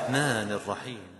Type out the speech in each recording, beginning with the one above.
الرحمن الرحيم.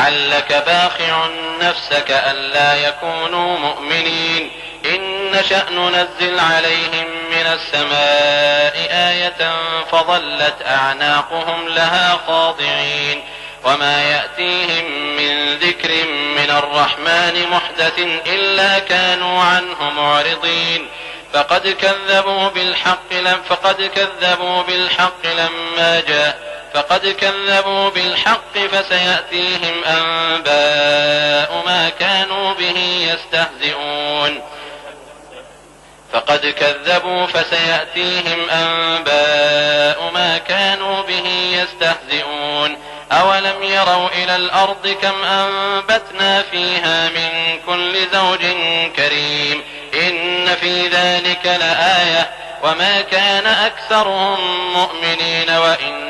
لعلك باخع نفسك ألا يكونوا مؤمنين. إن نشأ ننزل عليهم من السماء آية فظلت أعناقهم لها خاضعين. وما يأتيهم من ذكر من الرحمن محدث إلا كانوا عنه معرضين. فقد كذبوا بالحق لم فقد كذبوا بالحق لما جاء فقد كذبوا بالحق فسيأتيهم أنباء ما كانوا به يستهزئون. فقد كذبوا فسيأتيهم أنباء ما كانوا به يستهزئون. أولم يروا إلى الأرض كم أنبتنا فيها من كل زوج كريم. إن في ذلك لآية. وما كان أكثرهم مؤمنين وإن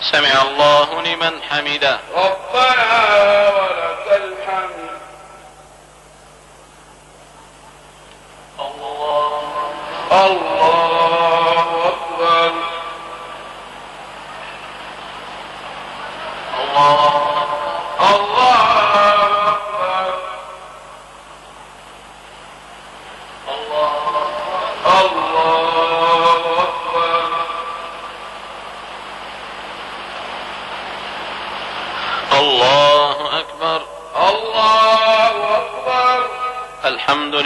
سمع الله لمن حمده. ربنا ولك الحمد. الله الله أكبر. الله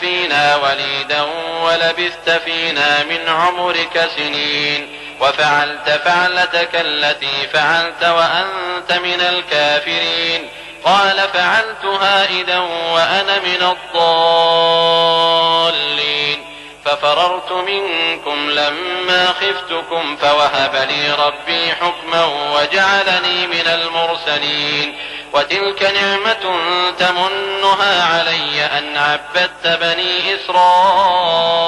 فينا وليدا ولبثت فينا من عمرك سنين. وفعلت فعلتك التي فعلت وأنت من الكافرين. قال فعلتها إذا وأنا من الضالين. ففررت منكم لما خفتكم فوهب لي ربي حكما وجعلني من المرسلين. وتلك نعمة تمنها علي أن عبدت بني إسرائيل.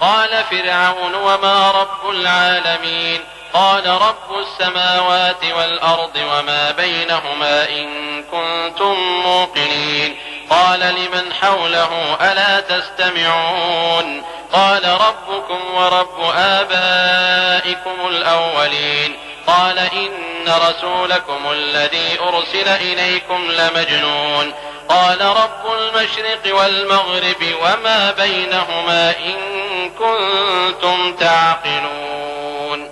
قال فرعون وما رب العالمين. قال رب السماوات والأرض وما بينهما إن كنتم موقنين. قال لمن حوله ألا تستمعون؟ قال ربكم ورب آبائكم الأولين. قال إن رسولكم الذي أرسل إليكم لمجنون. قال رب المشرق والمغرب وما بينهما إن كنتم تعقلون.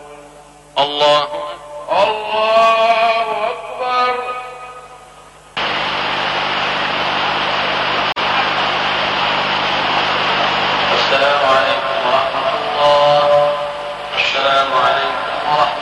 الله الله أكبر. السلام عليكم ورحمة الله. السلام عليكم ورحمة الله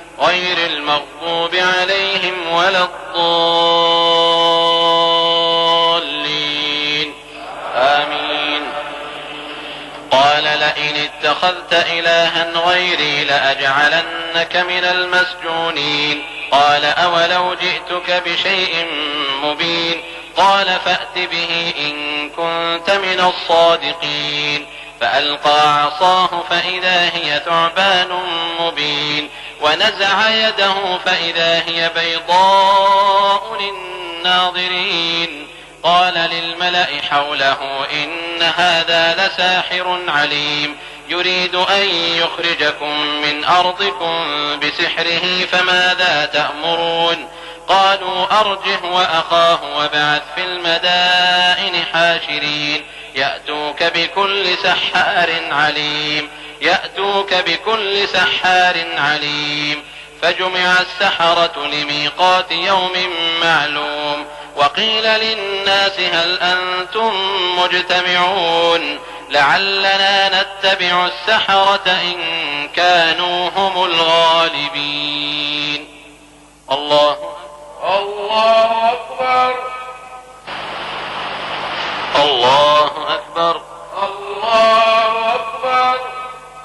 غير المغضوب عليهم ولا الضالين. آمين. قال لئن اتخذت إلها غيري لأجعلنك من المسجونين. قال أولو جئتك بشيء مبين. قال فأت به إن كنت من الصادقين. فألقى عصاه فإذا هي ثعبان مبين. ونزع يده فإذا هي بيضاء للناظرين. قال للملأ حوله إن هذا لساحر عليم. يريد أن يخرجكم من أرضكم بسحره فماذا تأمرون؟ قالوا أرجه وأخاه وابعث في المدائن حاشرين. يأتوك بكل سحار عليم. يأتوك بكل سحار عليم فجمع السحرة لميقات يوم معلوم وقيل للناس هل أنتم مجتمعون؟ لعلنا نتبع السحرة إن كانوا هم الغالبين. الله الله أكبر. الله أكبر.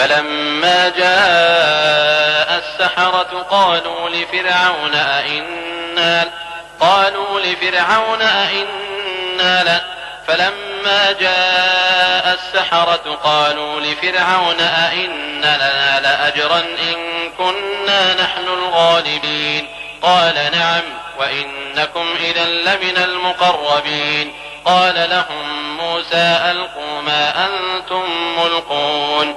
فلما جاء السحرة قالوا لفرعون أئنا قالوا لفرعون أئنا فلما جاء السحرة قالوا لفرعون أئن لنا لأجرا إن كنا نحن الغالبين. قال نعم وإنكم إذا لمن المقربين. قال لهم موسى ألقوا ما أنتم ملقون.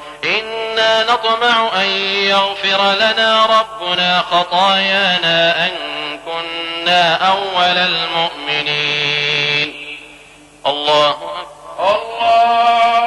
إنا نطمع أن يغفر لنا ربنا خطايانا أن كنا أول المؤمنين. الله أكبر. الله